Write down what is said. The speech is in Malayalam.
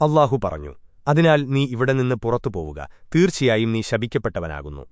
അള്ളാഹു പറഞ്ഞു അതിനാൽ നീ ഇവിടെ നിന്ന് പുറത്തു പോവുക തീർച്ചയായും നീ ശപിക്കപ്പെട്ടവനാകുന്നു.